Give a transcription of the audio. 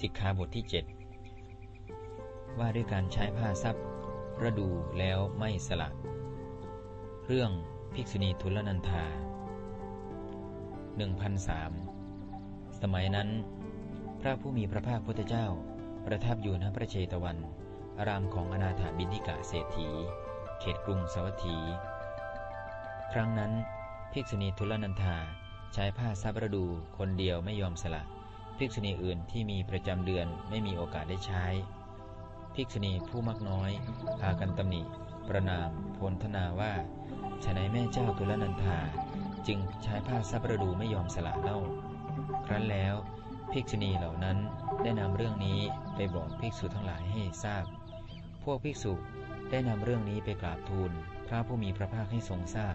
สิกขาบทที่ 7 ว่าด้วยการใช้ผ้าซับระดูแล้วไม่สละ เรื่องภิกษุณีทุลนันธา1003 สมัยนั้น พระผู้มีพระภาคพุทธเจ้า ประทับอยู่ณพระเชตวัน อารามของอนาถาบินิกะเศรษฐี เขตกรุงสวัสถี ครั้งนั้น ภิกษุณีทุลนันธาใช้ผ้าซับระดูคนเดียวไม่ยอมสละ ภิกษุณีอื่นที่มีประจำเดือนไม่มีโอกาสได้ใช้ ภิกษุณีผู้มักน้อย พากันตำหนิ ประนามพลทนาว่าฉนัยแม่เจ้าทุลนันธาจึงใช้ผ้าซับระดูไม่ยอมสละเล่า ครั้นแล้วภิกษุณีเหล่านั้นได้นำเรื่องนี้ไปบอกภิกษุทั้งหลายให้ทราบ พวกภิกษุได้นำเรื่องนี้ไปกราบทูลพระผู้มีพระภาคให้ทรงทราบ